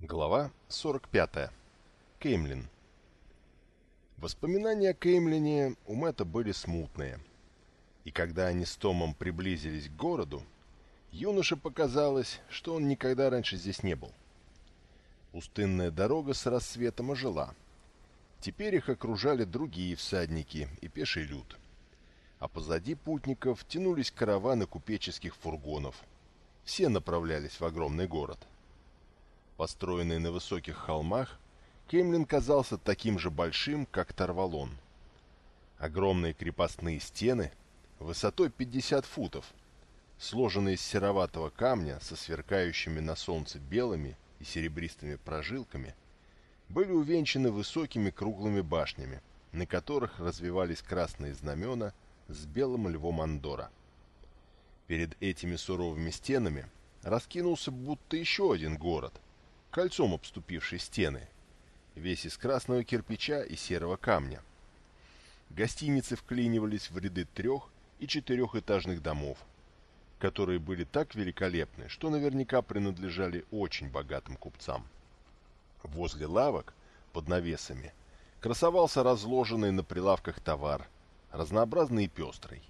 Глава 45. Кеймлин. Воспоминания о Кеймлине у Мэтта были смутные. И когда они с Томом приблизились к городу, юноше показалось, что он никогда раньше здесь не был. Пустынная дорога с рассветом ожила. Теперь их окружали другие всадники и пеший люд. А позади путников тянулись караваны купеческих фургонов. Все направлялись в огромный город. — Построенный на высоких холмах, Кемлин казался таким же большим, как Тарвалон. Огромные крепостные стены, высотой 50 футов, сложенные из сероватого камня со сверкающими на солнце белыми и серебристыми прожилками, были увенчаны высокими круглыми башнями, на которых развивались красные знамена с белым львом Андора. Перед этими суровыми стенами раскинулся будто еще один город – кольцом обступивший стены, весь из красного кирпича и серого камня. Гостиницы вклинивались в ряды трех- и четырехэтажных домов, которые были так великолепны, что наверняка принадлежали очень богатым купцам. Возле лавок, под навесами, красовался разложенный на прилавках товар, разнообразный и пестрый.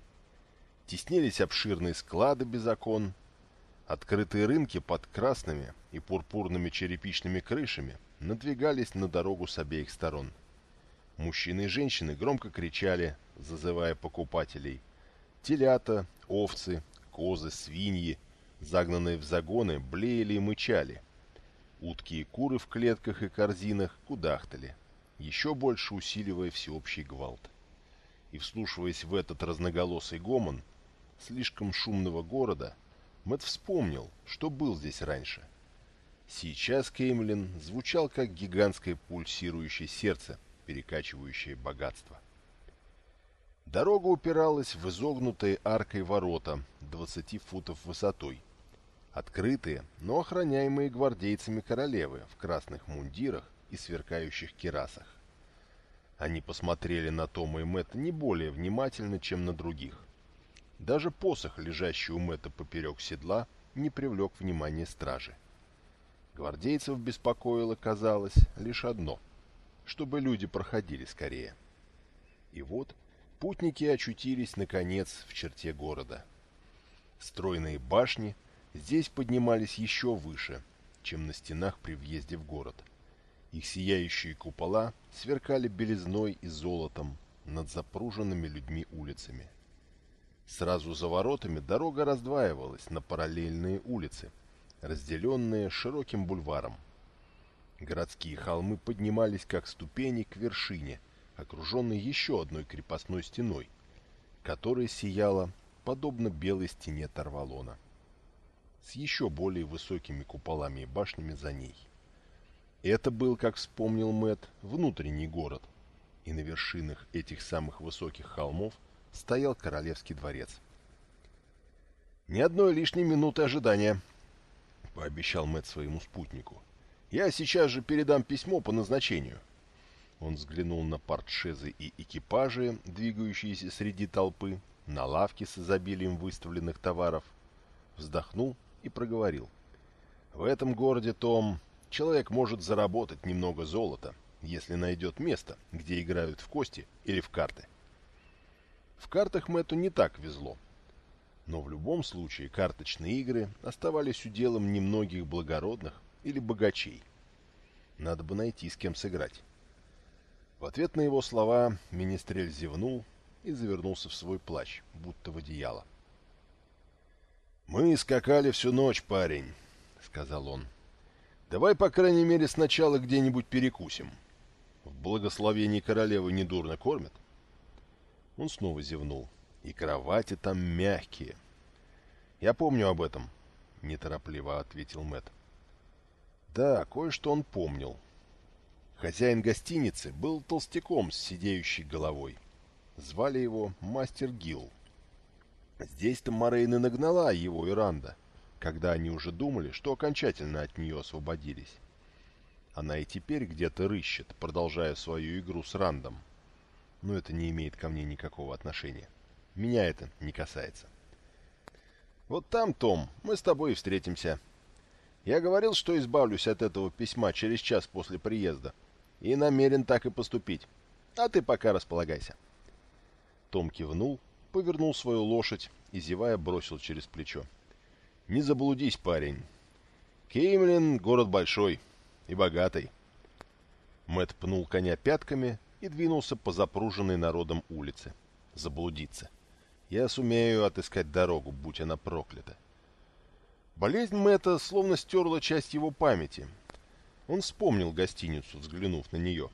Теснились обширные склады без окон, Открытые рынки под красными и пурпурными черепичными крышами надвигались на дорогу с обеих сторон. Мужчины и женщины громко кричали, зазывая покупателей. Телята, овцы, козы, свиньи, загнанные в загоны, блеяли и мычали. Утки и куры в клетках и корзинах кудахтали, еще больше усиливая всеобщий гвалт. И вслушиваясь в этот разноголосый гомон слишком шумного города, Мэтт вспомнил, что был здесь раньше. Сейчас Кеймлин звучал как гигантское пульсирующее сердце, перекачивающее богатство. Дорога упиралась в изогнутые аркой ворота 20 футов высотой. Открытые, но охраняемые гвардейцами королевы в красных мундирах и сверкающих керасах. Они посмотрели на Тома и Мэтта не более внимательно, чем на других. Даже посох, лежащий у Мэтта поперек седла, не привлек внимания стражи. Гвардейцев беспокоило, казалось, лишь одно — чтобы люди проходили скорее. И вот путники очутились, наконец, в черте города. Стройные башни здесь поднимались еще выше, чем на стенах при въезде в город. Их сияющие купола сверкали белизной и золотом над запруженными людьми улицами. Сразу за воротами дорога раздваивалась на параллельные улицы, разделенные широким бульваром. Городские холмы поднимались как ступени к вершине, окруженной еще одной крепостной стеной, которая сияла, подобно белой стене Тарвалона, с еще более высокими куполами и башнями за ней. Это был, как вспомнил Мэт, внутренний город, и на вершинах этих самых высоких холмов – стоял королевский дворец. «Ни одной лишней минуты ожидания», — пообещал Мэтт своему спутнику. «Я сейчас же передам письмо по назначению». Он взглянул на портшезы и экипажи, двигающиеся среди толпы, на лавки с изобилием выставленных товаров, вздохнул и проговорил. «В этом городе, Том, человек может заработать немного золота, если найдет место, где играют в кости или в карты». В картах Мэтту не так везло. Но в любом случае карточные игры оставались уделом немногих благородных или богачей. Надо бы найти с кем сыграть. В ответ на его слова Министрель зевнул и завернулся в свой плащ, будто в одеяло. «Мы скакали всю ночь, парень», — сказал он. «Давай, по крайней мере, сначала где-нибудь перекусим. В благословении королевы недурно кормят». Он снова зевнул. «И кровати там мягкие». «Я помню об этом», — неторопливо ответил Мэт. Да, кое-что он помнил. Хозяин гостиницы был толстяком с сидеющей головой. Звали его Мастер Гилл. Здесь-то Морейн нагнала его Иранда, когда они уже думали, что окончательно от нее освободились. Она и теперь где-то рыщет, продолжая свою игру с Рандом но это не имеет ко мне никакого отношения. Меня это не касается. Вот там, Том, мы с тобой и встретимся. Я говорил, что избавлюсь от этого письма через час после приезда. И намерен так и поступить. А ты пока располагайся. Том кивнул, повернул свою лошадь и, зевая, бросил через плечо. «Не заблудись, парень. Кеймлин — город большой и богатый». Мэт пнул коня пятками и двинулся по запруженной народом улице. Заблудиться. Я сумею отыскать дорогу, будь она проклята. Болезнь Мэтта словно стерла часть его памяти. Он вспомнил гостиницу, взглянув на нее.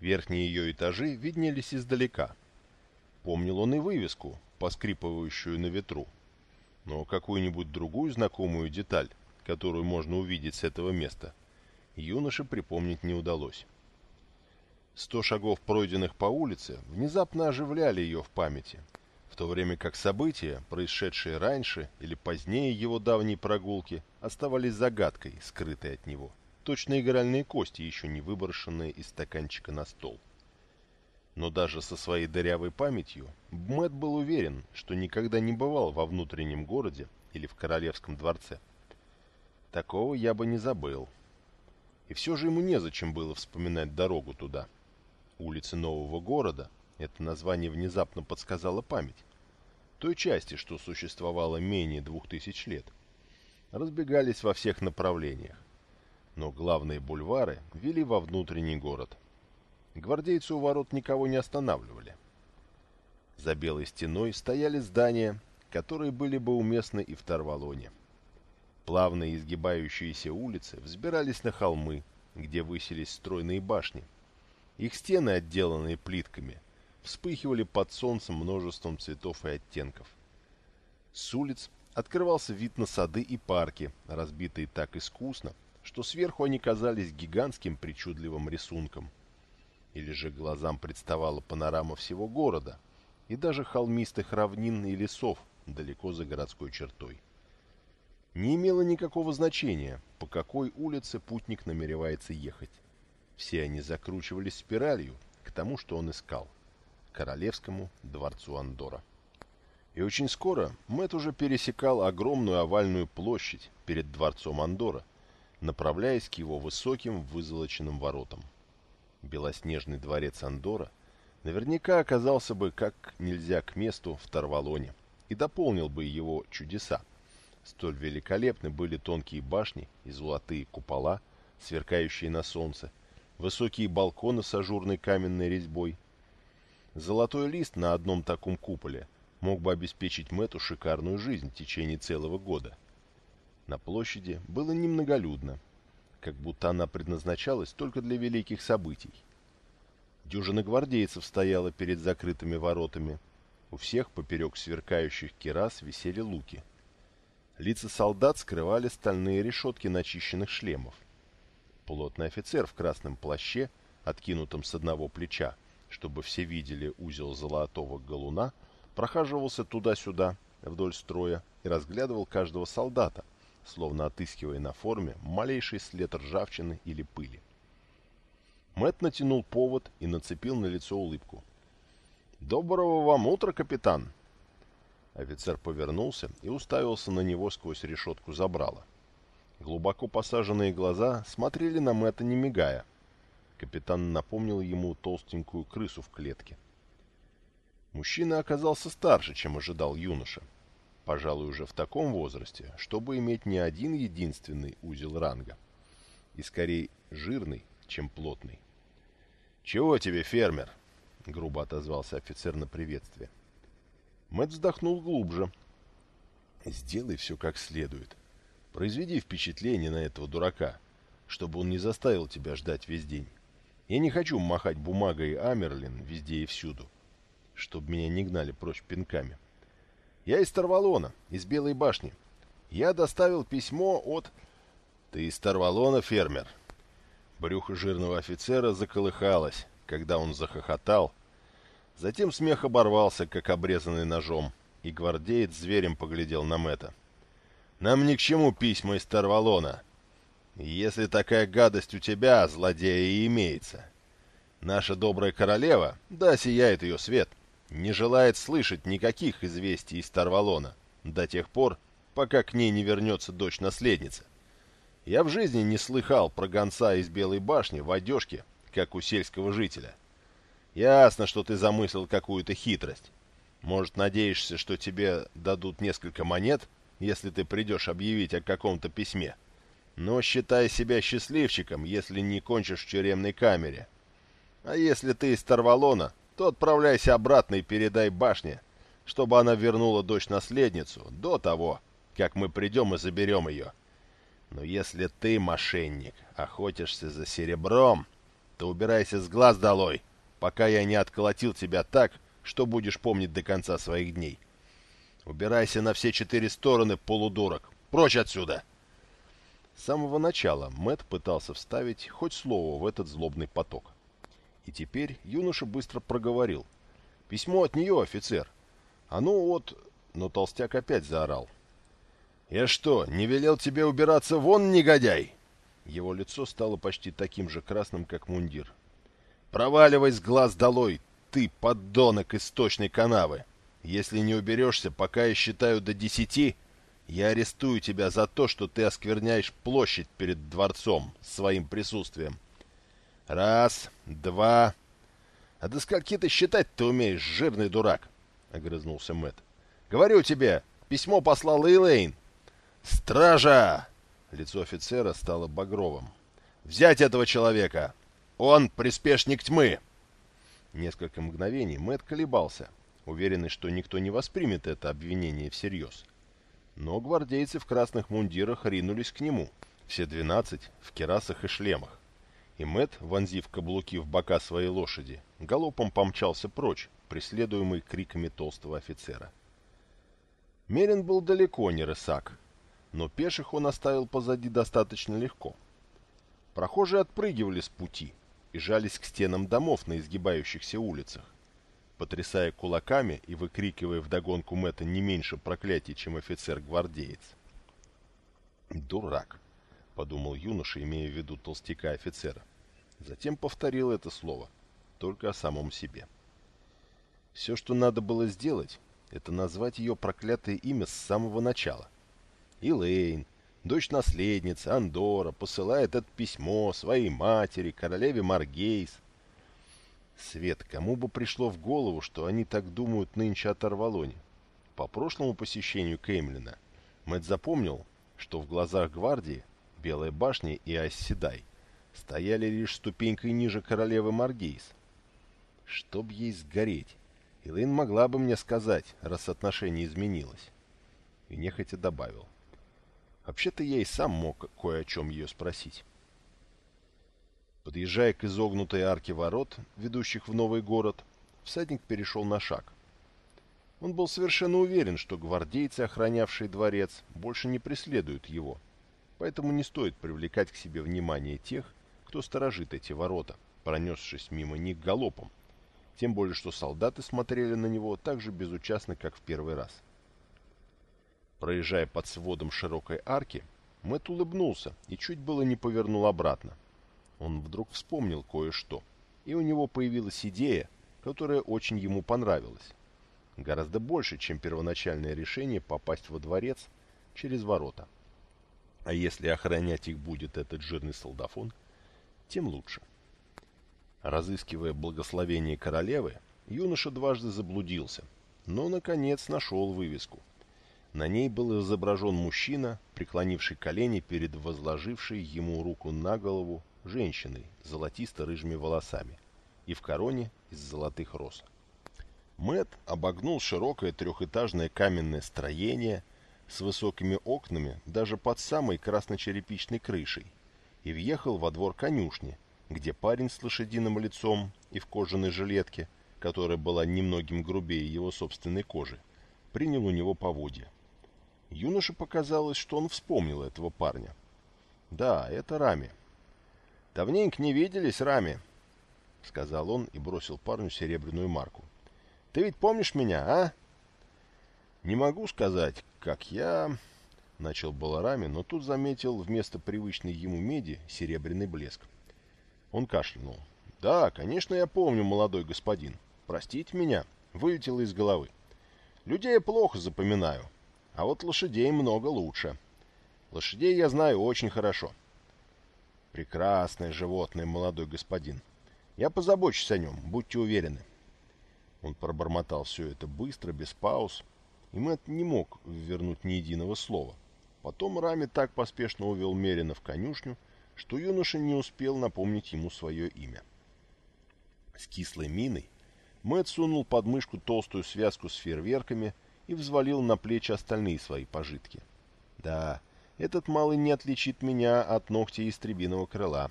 Верхние ее этажи виднелись издалека. Помнил он и вывеску, поскрипывающую на ветру. Но какую-нибудь другую знакомую деталь, которую можно увидеть с этого места, юноше припомнить не удалось. Сто шагов, пройденных по улице, внезапно оживляли ее в памяти, в то время как события, происшедшие раньше или позднее его давней прогулки, оставались загадкой, скрытой от него. Точно игральные кости, еще не выброшенные из стаканчика на стол. Но даже со своей дырявой памятью Мэтт был уверен, что никогда не бывал во внутреннем городе или в королевском дворце. Такого я бы не забыл. И все же ему незачем было вспоминать дорогу туда. Улицы нового города, это название внезапно подсказала память, той части, что существовало менее двух тысяч лет, разбегались во всех направлениях. Но главные бульвары вели во внутренний город – Гвардейцы у ворот никого не останавливали. За белой стеной стояли здания, которые были бы уместны и в Тарвалоне. Плавные изгибающиеся улицы взбирались на холмы, где высились стройные башни. Их стены, отделанные плитками, вспыхивали под солнцем множеством цветов и оттенков. С улиц открывался вид на сады и парки, разбитые так искусно, что сверху они казались гигантским причудливым рисунком – или же глазам представала панорама всего города и даже холмистых равнин и лесов далеко за городской чертой. Не имело никакого значения, по какой улице путник намеревается ехать. Все они закручивались спиралью к тому, что он искал – королевскому дворцу Андора. И очень скоро Мэт уже пересекал огромную овальную площадь перед дворцом Андора, направляясь к его высоким вызолоченным воротам белоснежный дворец Андора наверняка оказался бы как нельзя к месту в Тарвалоне и дополнил бы его чудеса. Столь великолепны были тонкие башни и золотые купола, сверкающие на солнце, высокие балконы с ажурной каменной резьбой. Золотой лист на одном таком куполе мог бы обеспечить Мэту шикарную жизнь в течение целого года. На площади было немноголюдно, как будто она предназначалась только для великих событий. Дюжина гвардейцев стояла перед закрытыми воротами. У всех поперек сверкающих керас висели луки. Лица солдат скрывали стальные решетки начищенных шлемов. Плотный офицер в красном плаще, откинутом с одного плеча, чтобы все видели узел золотого галуна, прохаживался туда-сюда вдоль строя и разглядывал каждого солдата, словно отыскивая на форме малейший след ржавчины или пыли. Мэт натянул повод и нацепил на лицо улыбку. «Доброго вам утра, капитан!» Офицер повернулся и уставился на него сквозь решетку забрала. Глубоко посаженные глаза смотрели на Мэтта не мигая. Капитан напомнил ему толстенькую крысу в клетке. Мужчина оказался старше, чем ожидал юноша пожалуй, уже в таком возрасте, чтобы иметь не один единственный узел ранга, и скорее жирный, чем плотный. «Чего тебе, фермер?» — грубо отозвался офицер на приветствие. Мэтт вздохнул глубже. «Сделай все как следует. Произведи впечатление на этого дурака, чтобы он не заставил тебя ждать весь день. Я не хочу махать бумагой Амерлин везде и всюду, чтобы меня не гнали прочь пинками. Я из Тарвалона, из Белой башни. Я доставил письмо от... Ты из Тарвалона, фермер? Брюхо жирного офицера заколыхалось, когда он захохотал. Затем смех оборвался, как обрезанный ножом, и гвардеец зверем поглядел на Мэтта. Нам ни к чему письма из Тарвалона. Если такая гадость у тебя, злодея, и имеется. Наша добрая королева, да сияет ее свет — не желает слышать никаких известий из Тарвалона до тех пор, пока к ней не вернется дочь-наследница. Я в жизни не слыхал про гонца из Белой башни в одежке, как у сельского жителя. Ясно, что ты замыслил какую-то хитрость. Может, надеешься, что тебе дадут несколько монет, если ты придешь объявить о каком-то письме. Но считай себя счастливчиком, если не кончишь в тюремной камере. А если ты из Тарвалона, то отправляйся обратно и передай башне, чтобы она вернула дочь-наследницу до того, как мы придем и заберем ее. Но если ты, мошенник, охотишься за серебром, то убирайся с глаз долой, пока я не отколотил тебя так, что будешь помнить до конца своих дней. Убирайся на все четыре стороны, полудурок. Прочь отсюда!» С самого начала Мэт пытался вставить хоть слово в этот злобный поток. И теперь юноша быстро проговорил. «Письмо от нее, офицер. А ну вот...» Но толстяк опять заорал. «Я что, не велел тебе убираться вон, негодяй?» Его лицо стало почти таким же красным, как мундир. «Проваливай с глаз долой, ты, поддонок источной канавы! Если не уберешься, пока я считаю до десяти, я арестую тебя за то, что ты оскверняешь площадь перед дворцом своим присутствием. Раз, два... А до скольки ты считать ты умеешь, жирный дурак? — огрызнулся Мэт. Говорю тебе, письмо послал Эйлейн. Стража! Лицо офицера стало багровым. Взять этого человека! Он приспешник тьмы! Несколько мгновений Мэт колебался, уверенный, что никто не воспримет это обвинение всерьез. Но гвардейцы в красных мундирах ринулись к нему, все двенадцать в керасах и шлемах. И Мэт, вонзив каблуки в бока своей лошади, галопом помчался прочь, преследуемый криками толстого офицера. Мерин был далеко не рысак, но пеших он оставил позади достаточно легко. Прохожие отпрыгивали с пути и жались к стенам домов на изгибающихся улицах потрясая кулаками и выкрикивая вдогонку Мэтта не меньше проклятий, чем офицер-гвардеец. «Дурак!» — подумал юноша, имея в виду толстяка-офицера. Затем повторил это слово, только о самом себе. Все, что надо было сделать, это назвать ее проклятое имя с самого начала. Илэйн, дочь-наследницы, Андора, посылает это письмо своей матери, королеве Маргейс, Свет, кому бы пришло в голову, что они так думают нынче о Тарвалоне? По прошлому посещению Кеймлина Мэтт запомнил, что в глазах гвардии Белая башня и Асседай стояли лишь ступенькой ниже королевы Маргейс. Чтоб ей сгореть, Элэйн могла бы мне сказать, раз отношение изменилось. И нехотя добавил. Вообще-то я и сам мог кое о чем ее спросить. Подъезжая к изогнутой арке ворот, ведущих в новый город, всадник перешел на шаг. Он был совершенно уверен, что гвардейцы, охранявшие дворец, больше не преследуют его, поэтому не стоит привлекать к себе внимание тех, кто сторожит эти ворота, пронесшись мимо них галопом, тем более что солдаты смотрели на него так же безучастно, как в первый раз. Проезжая под сводом широкой арки, Мэтт улыбнулся и чуть было не повернул обратно. Он вдруг вспомнил кое-что, и у него появилась идея, которая очень ему понравилась. Гораздо больше, чем первоначальное решение попасть во дворец через ворота. А если охранять их будет этот жирный солдафон, тем лучше. Разыскивая благословение королевы, юноша дважды заблудился, но, наконец, нашел вывеску. На ней был изображен мужчина, преклонивший колени перед возложившей ему руку на голову женщиной с золотисто-рыжими волосами и в короне из золотых роз. Мэт обогнул широкое трехэтажное каменное строение с высокими окнами даже под самой красночерепичной крышей и въехал во двор конюшни, где парень с лошадиным лицом и в кожаной жилетке, которая была немногим грубее его собственной кожи, принял у него поводья. Юноше показалось, что он вспомнил этого парня. Да, это Рами, «Давненько не виделись, Рами», — сказал он и бросил парню серебряную марку. «Ты ведь помнишь меня, а?» «Не могу сказать, как я...» — начал было Рами, но тут заметил вместо привычной ему меди серебряный блеск. Он кашлянул. «Да, конечно, я помню, молодой господин. Простите меня, вылетело из головы. Людей плохо запоминаю, а вот лошадей много лучше. Лошадей я знаю очень хорошо. Прекрасное животное, молодой господин. Я позабочусь о нем, будьте уверены. Он пробормотал все это быстро, без пауз, и Мэтт не мог вернуть ни единого слова. Потом Рами так поспешно увел Мерина в конюшню, что юноша не успел напомнить ему свое имя. С кислой миной Мэтт сунул под мышку толстую связку с фейерверками и взвалил на плечи остальные свои пожитки. Да, этот малый не отличит меня от ногтя истребиного крыла.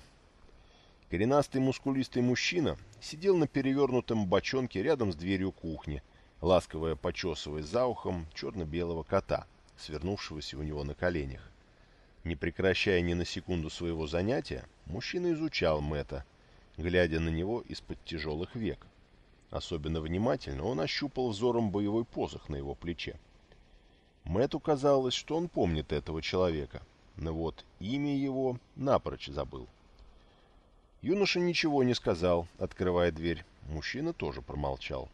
Коренастый мускулистый мужчина сидел на перевернутом бочонке рядом с дверью кухни, ласково почесывая за ухом черно-белого кота, свернувшегося у него на коленях. Не прекращая ни на секунду своего занятия, мужчина изучал Мэтта, глядя на него из-под тяжелых век. Особенно внимательно он ощупал взором боевой посох на его плече. Мэтту казалось, что он помнит этого человека, но вот имя его напрочь забыл. Юноша ничего не сказал, открывая дверь. Мужчина тоже промолчал.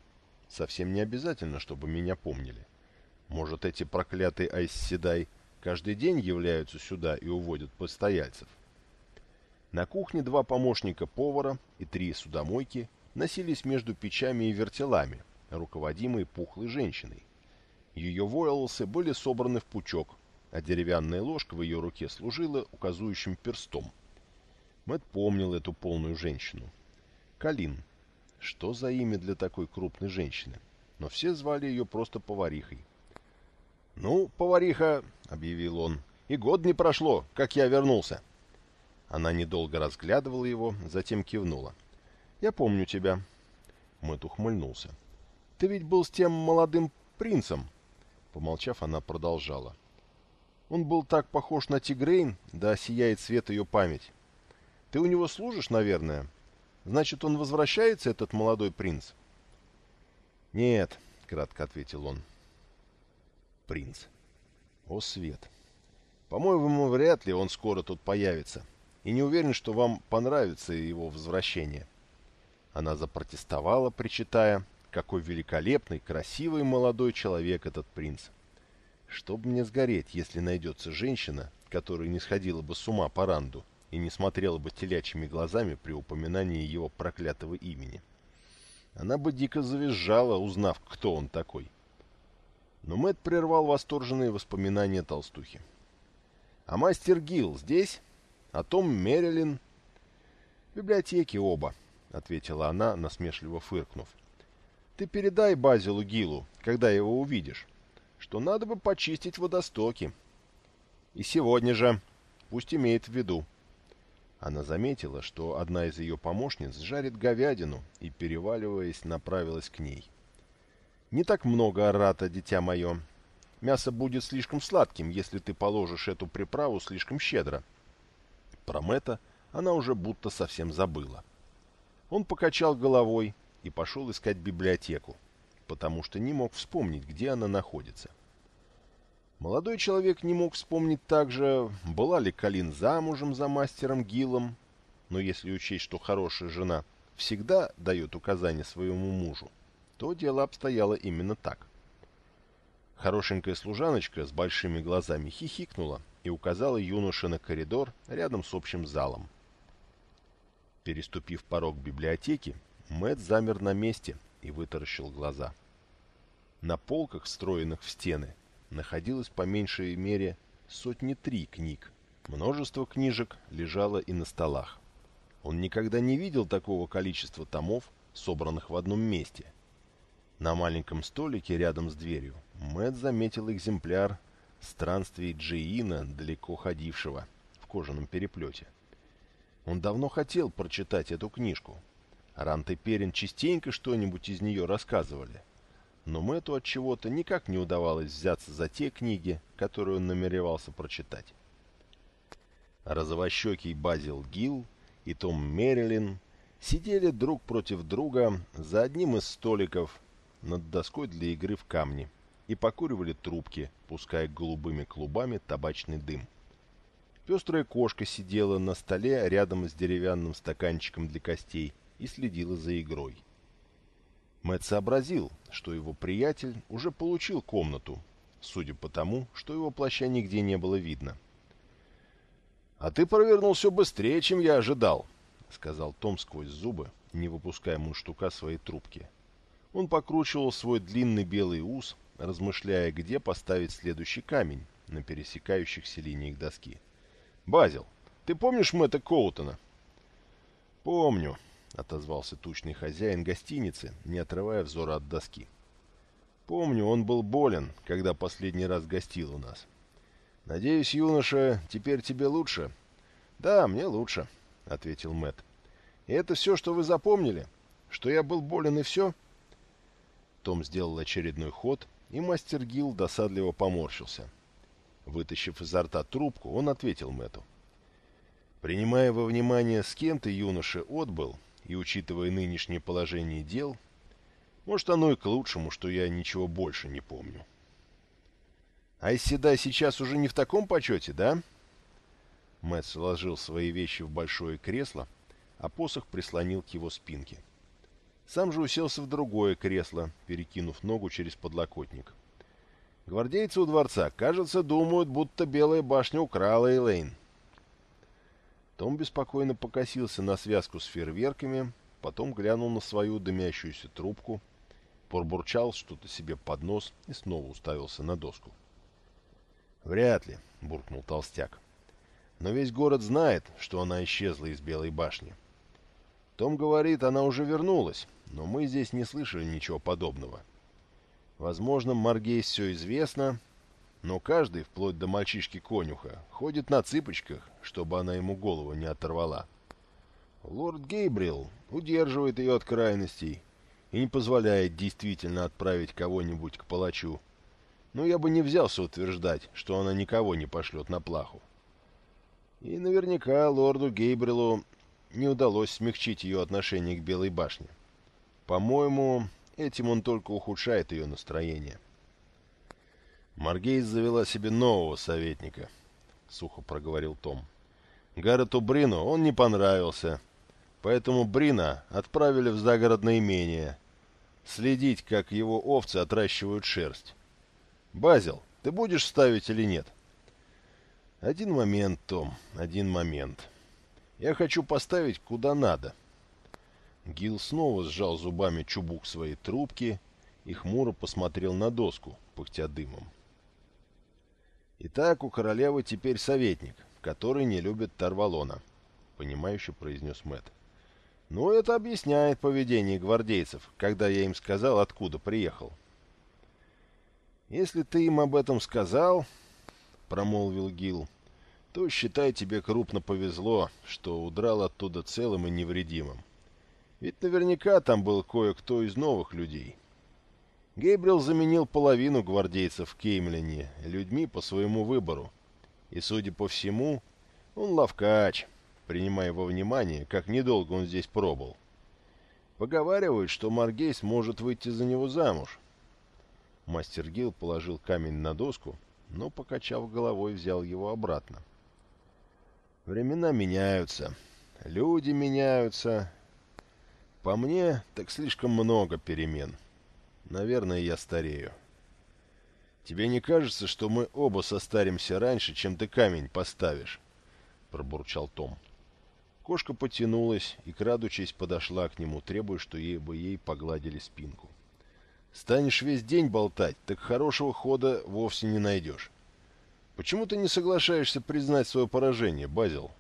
Совсем не обязательно, чтобы меня помнили. Может, эти проклятые Айсседай каждый день являются сюда и уводят постояльцев. На кухне два помощника повара и три судомойки носились между печами и вертелами, руководимые пухлой женщиной. Ее волосы были собраны в пучок, а деревянная ложка в ее руке служила указующим перстом. Мэтт помнил эту полную женщину. Калин. Что за имя для такой крупной женщины? Но все звали ее просто поварихой. «Ну, повариха», — объявил он, — «и год не прошло, как я вернулся». Она недолго разглядывала его, затем кивнула. «Я помню тебя». Мэтт ухмыльнулся. «Ты ведь был с тем молодым принцем, Помолчав, она продолжала. Он был так похож на Тигрейн, да сияет свет ее память. Ты у него служишь, наверное? Значит, он возвращается, этот молодой принц? Нет, кратко ответил он. Принц. О, свет. По-моему, вряд ли он скоро тут появится. И не уверен, что вам понравится его возвращение. Она запротестовала, причитая, какой великолепный, красивый молодой человек этот принц. Чтоб мне сгореть, если найдется женщина, которая не сходила бы с ума по ранду и не смотрела бы телячьими глазами при упоминании его проклятого имени. Она бы дико завизжала, узнав, кто он такой. Но Мэтт прервал восторженные воспоминания толстухи. «А мастер Гилл здесь? А Том Мерилин?» «В библиотеке оба», — ответила она, насмешливо фыркнув. Ты передай Базилу Гилу, когда его увидишь, что надо бы почистить водостоки. И сегодня же. Пусть имеет в виду. Она заметила, что одна из ее помощниц жарит говядину и, переваливаясь, направилась к ней. «Не так много арата, дитя мое. Мясо будет слишком сладким, если ты положишь эту приправу слишком щедро». Про Мэтта она уже будто совсем забыла. Он покачал головой, и пошел искать библиотеку, потому что не мог вспомнить, где она находится. Молодой человек не мог вспомнить также, была ли Калин замужем за мастером Гиллом, но если учесть, что хорошая жена всегда дает указания своему мужу, то дело обстояло именно так. Хорошенькая служаночка с большими глазами хихикнула и указала юноше на коридор рядом с общим залом. Переступив порог библиотеки, Мэт замер на месте и вытаращил глаза. На полках, встроенных в стены, находилось по меньшей мере сотни три книг. Множество книжек лежало и на столах. Он никогда не видел такого количества томов, собранных в одном месте. На маленьком столике рядом с дверью Мэт заметил экземпляр странствий Джиина, далеко ходившего, в кожаном переплете. Он давно хотел прочитать эту книжку, Рант и Перин частенько что-нибудь из нее рассказывали. Но Мэтту от чего-то никак не удавалось взяться за те книги, которые он намеревался прочитать. Розовощекий Базил Гилл и Том Мерилин сидели друг против друга за одним из столиков над доской для игры в камни и покуривали трубки, пуская голубыми клубами табачный дым. Пестрая кошка сидела на столе рядом с деревянным стаканчиком для костей и следила за игрой. Мэтт сообразил, что его приятель уже получил комнату, судя по тому, что его плаща нигде не было видно. «А ты провернул все быстрее, чем я ожидал», — сказал Том сквозь зубы, не выпуская мундштука своей трубки. Он покручивал свой длинный белый ус, размышляя, где поставить следующий камень на пересекающихся линиях доски. «Базил, ты помнишь Мэтта Коутона?» «Помню», — отозвался тучный хозяин гостиницы, не отрывая взора от доски. «Помню, он был болен, когда последний раз гостил у нас. Надеюсь, юноша, теперь тебе лучше?» «Да, мне лучше», — ответил Мэтт. «И это все, что вы запомнили? Что я был болен и все?» Том сделал очередной ход, и мастер Гил досадливо поморщился. Вытащив изо рта трубку, он ответил Мэту. «Принимая во внимание, с кем ты, юноша, отбыл, и учитывая нынешнее положение дел, может, оно и к лучшему, что я ничего больше не помню». «А Исседай сейчас уже не в таком почете, да?» Мэтт сложил свои вещи в большое кресло, а посох прислонил к его спинке. — сам же уселся в другое кресло, перекинув ногу через подлокотник. Гвардейцы у дворца, кажется, думают, будто Белая башня украла Элейн. Том беспокойно покосился на связку с фейерверками, потом глянул на свою дымящуюся трубку, пробурчал что-то себе под нос и снова уставился на доску. «Вряд ли», — буркнул толстяк. «Но весь город знает, что она исчезла из Белой башни. Том говорит, она уже вернулась, но мы здесь не слышали ничего подобного. Возможно, Маргейс все известно, но каждый, вплоть до мальчишки-конюха, ходит на цыпочках, чтобы она ему голову не оторвала. Лорд Гейбрил удерживает ее от крайностей и не позволяет действительно отправить кого-нибудь к палачу. Но я бы не взялся утверждать, что она никого не пошлет на плаху. И наверняка лорду Гейбрилу не удалось смягчить ее отношение к Белой башне. По-моему, этим он только ухудшает ее настроение. Маргейс завела себе нового советника, — сухо проговорил Том. Гаррету Брину он не понравился, поэтому Брина отправили в загородное имение следить, как его овцы отращивают шерсть. Базил, ты будешь ставить или нет? Один момент, Том, один момент. Я хочу поставить куда надо. Гил снова сжал зубами чубук своей трубки и хмуро посмотрел на доску, пыхтя дымом. «Итак, у королевы теперь советник, который не любит Тарвалона», — понимающе произнес Мэт. «Ну, это объясняет поведение гвардейцев, когда я им сказал, откуда приехал». «Если ты им об этом сказал», — промолвил Гил, — то, считай, тебе крупно повезло, что удрал оттуда целым и невредимым. Ведь наверняка там был кое-кто из новых людей. Гейбрил заменил половину гвардейцев Кеймлине людьми по своему выбору. И, судя по всему, он ловкач, принимая во внимание, как недолго он здесь пробыл. Поговаривают, что Маргейс может выйти за него замуж. Мастер Гил положил камень на доску, но, покачав головой, взял его обратно. Времена меняются, люди меняются, по мне, так слишком много перемен. Наверное, я старею. Тебе не кажется, что мы оба состаримся раньше, чем ты камень поставишь? Пробурчал Том. Кошка потянулась и, крадучись, подошла к нему, требуя, что ей бы ей погладили спинку. Станешь весь день болтать, так хорошего хода вовсе не найдешь. Почему ты не соглашаешься признать свое поражение, Базил?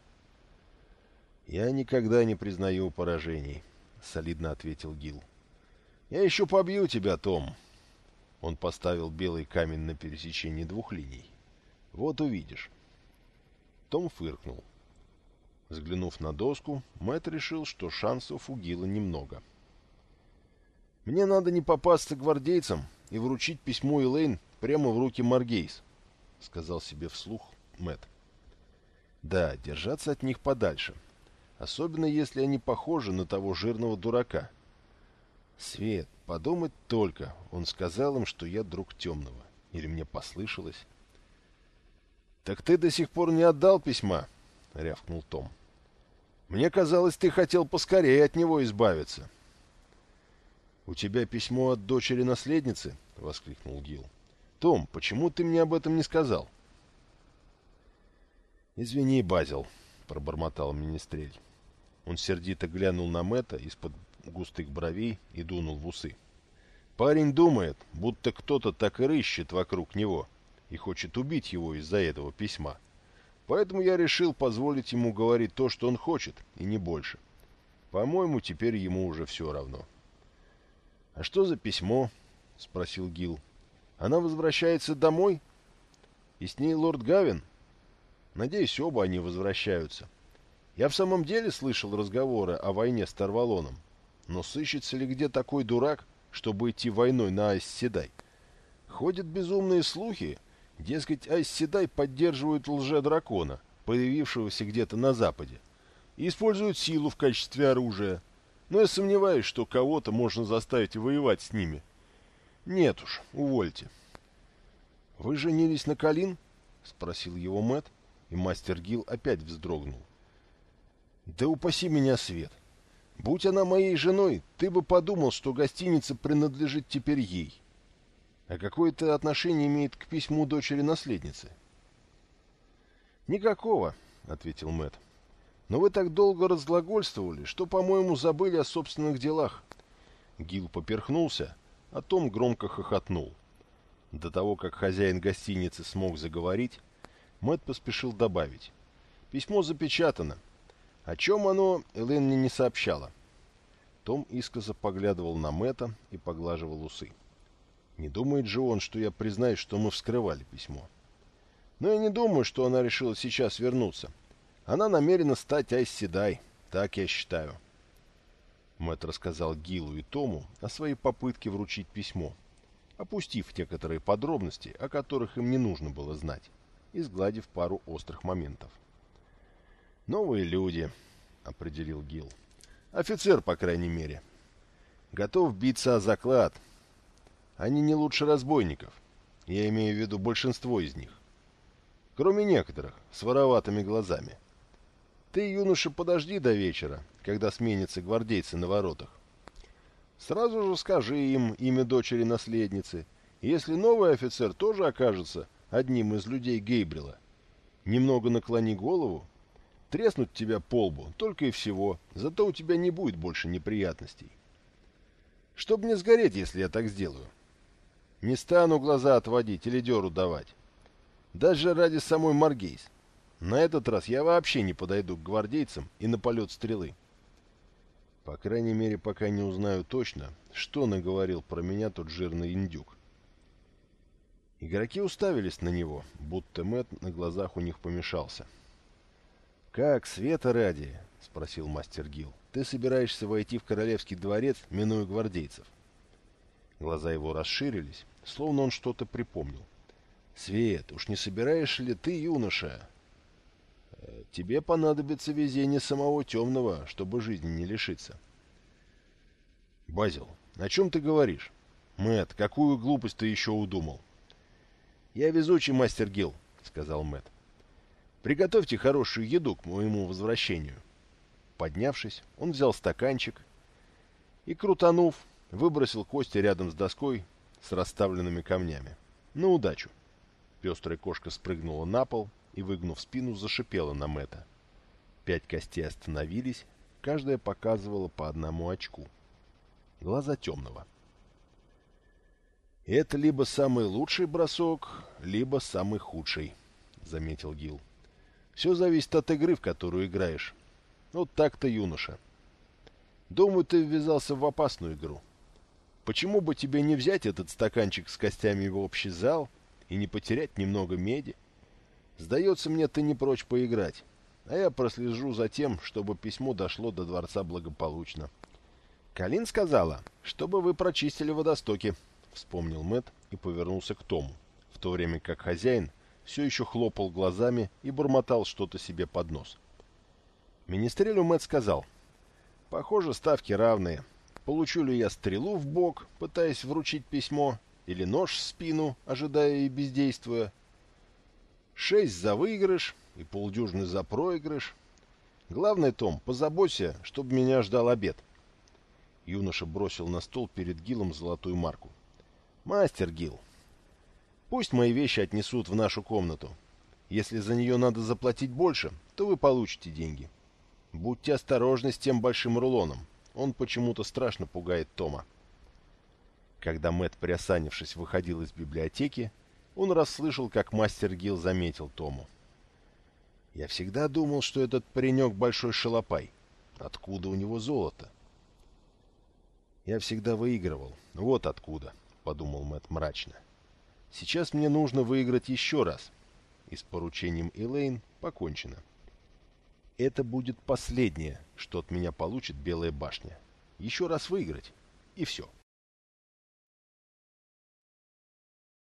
Я никогда не признаю поражений, — солидно ответил Гил. «Я еще побью тебя, Том!» Он поставил белый камень на пересечении двух линий. «Вот увидишь». Том фыркнул. Взглянув на доску, Мэтт решил, что шансов у Гила немного. «Мне надо не попасться гвардейцам и вручить письмо Элейн прямо в руки Маргейс», — сказал себе вслух Мэтт. «Да, держаться от них подальше» особенно если они похожи на того жирного дурака. Свет, подумать только, он сказал им, что я друг темного. Или мне послышалось? «Так ты до сих пор не отдал письма?» — рявкнул Том. «Мне казалось, ты хотел поскорее от него избавиться». «У тебя письмо от дочери-наследницы?» — воскликнул Гил. «Том, почему ты мне об этом не сказал?» «Извини, Базил», — пробормотал Министрель. Он сердито глянул на Мэтта из-под густых бровей и дунул в усы. Парень думает, будто кто-то так и рыщет вокруг него и хочет убить его из-за этого письма. Поэтому я решил позволить ему говорить то, что он хочет, и не больше. По-моему, теперь ему уже все равно. — А что за письмо? — спросил Гил. Она возвращается домой? И с ней лорд Гавин? Надеюсь, оба они возвращаются. Я в самом деле слышал разговоры о войне с Тарвалоном. Но сыщется ли где такой дурак, чтобы идти войной на Айсседай? Ходят безумные слухи, дескать, Айсседай поддерживают лже-дракона, появившегося где-то на западе, и используют силу в качестве оружия. Но я сомневаюсь, что кого-то можно заставить воевать с ними. Нет уж, увольте. Вы женились на Калин? спросил его Мэт, и мастер Гил опять вздрогнул. Да упаси меня свет. Будь она моей женой, ты бы подумал, что гостиница принадлежит теперь ей. А какое это отношение имеет к письму дочери-наследницы? Никакого, ответил Мэт. Но вы так долго разглагольствовали, что, по-моему, забыли о собственных делах. Гил поперхнулся, а Том громко хохотнул. До того, как хозяин гостиницы смог заговорить, Мэт поспешил добавить. «Письмо запечатано. О чем оно, Элен мне не сообщала». Том искоса поглядывал на Мэта и поглаживал усы. Не думает же он, что я признаюсь, что мы вскрывали письмо. Но я не думаю, что она решила сейчас вернуться. Она намерена стать Айсседай, так я считаю. Мэтт рассказал Гилу и Тому о своей попытке вручить письмо, опустив некоторые подробности, о которых им не нужно было знать, и сгладив пару острых моментов. «Новые люди», — определил Гил. «Офицер, по крайней мере. Готов биться о заклад. Они не лучше разбойников. Я имею в виду большинство из них. Кроме некоторых, с вороватыми глазами. Ты, юноша, подожди до вечера, когда сменятся гвардейцы на воротах. Сразу же скажи им имя дочери-наследницы, если новый офицер тоже окажется одним из людей Гейбрила. Немного наклони голову, треснуть тебя по лбу, только и всего, зато у тебя не будет больше неприятностей. Чтоб не сгореть, если я так сделаю. Не стану глаза отводить или дёру давать. Даже ради самой Маргейс. На этот раз я вообще не подойду к гвардейцам и на полет стрелы. По крайней мере, пока не узнаю точно, что наговорил про меня тот жирный индюк. Игроки уставились на него, будто Мэт на глазах у них помешался. «Как, света ради?» — спросил мастер Гил. «Ты собираешься войти в королевский дворец, минуя гвардейцев?» Глаза его расширились, словно он что-то припомнил. «Свет, уж не собираешь ли ты, юноша, тебе понадобится везение самого темного, чтобы жизни не лишиться. Базил, о чем ты говоришь? Мэт, какую глупость ты еще удумал? Я везучий мастер Гил, сказал Мэт. Приготовьте хорошую еду к моему возвращению. Поднявшись, он взял стаканчик и, крутанув, выбросил кости рядом с доской с расставленными камнями. На удачу. Пестрая кошка спрыгнула на пол и, выгнув спину, зашипела на Мэтта. Пять костей остановились, каждая показывала по одному очку. Глаза темного. «Это либо самый лучший бросок, либо самый худший», — заметил Гил. «Все зависит от игры, в которую играешь. Вот так-то, юноша. Думаю, ты ввязался в опасную игру. Почему бы тебе не взять этот стаканчик с костями в общий зал и не потерять немного меди?» Сдается мне, ты не прочь поиграть. А я прослежу за тем, чтобы письмо дошло до дворца благополучно. Калин сказала, чтобы вы прочистили водостоки, вспомнил Мэт и повернулся к Тому, в то время как хозяин все еще хлопал глазами и бормотал что-то себе под нос. Министрелю Мэт сказал, похоже, ставки равные. Получу ли я стрелу в бок, пытаясь вручить письмо, или нож в спину, ожидая и бездействуя, Шесть за выигрыш и полдюжины за проигрыш. Главное, Том, позаботься, чтобы меня ждал обед. Юноша бросил на стол перед Гилом золотую марку. Мастер Гил, пусть мои вещи отнесут в нашу комнату. Если за нее надо заплатить больше, то вы получите деньги. Будьте осторожны с тем большим рулоном. Он почему-то страшно пугает Тома. Когда Мэтт, приосанившись, выходил из библиотеки, он расслышал, как мастер Гил заметил Тому. «Я всегда думал, что этот паренек большой шалопай. Откуда у него золото?» «Я всегда выигрывал. Вот откуда», — подумал Мэтт мрачно. «Сейчас мне нужно выиграть еще раз. И с поручением Элейн покончено. Это будет последнее, что от меня получит Белая башня. Еще раз выиграть, и все».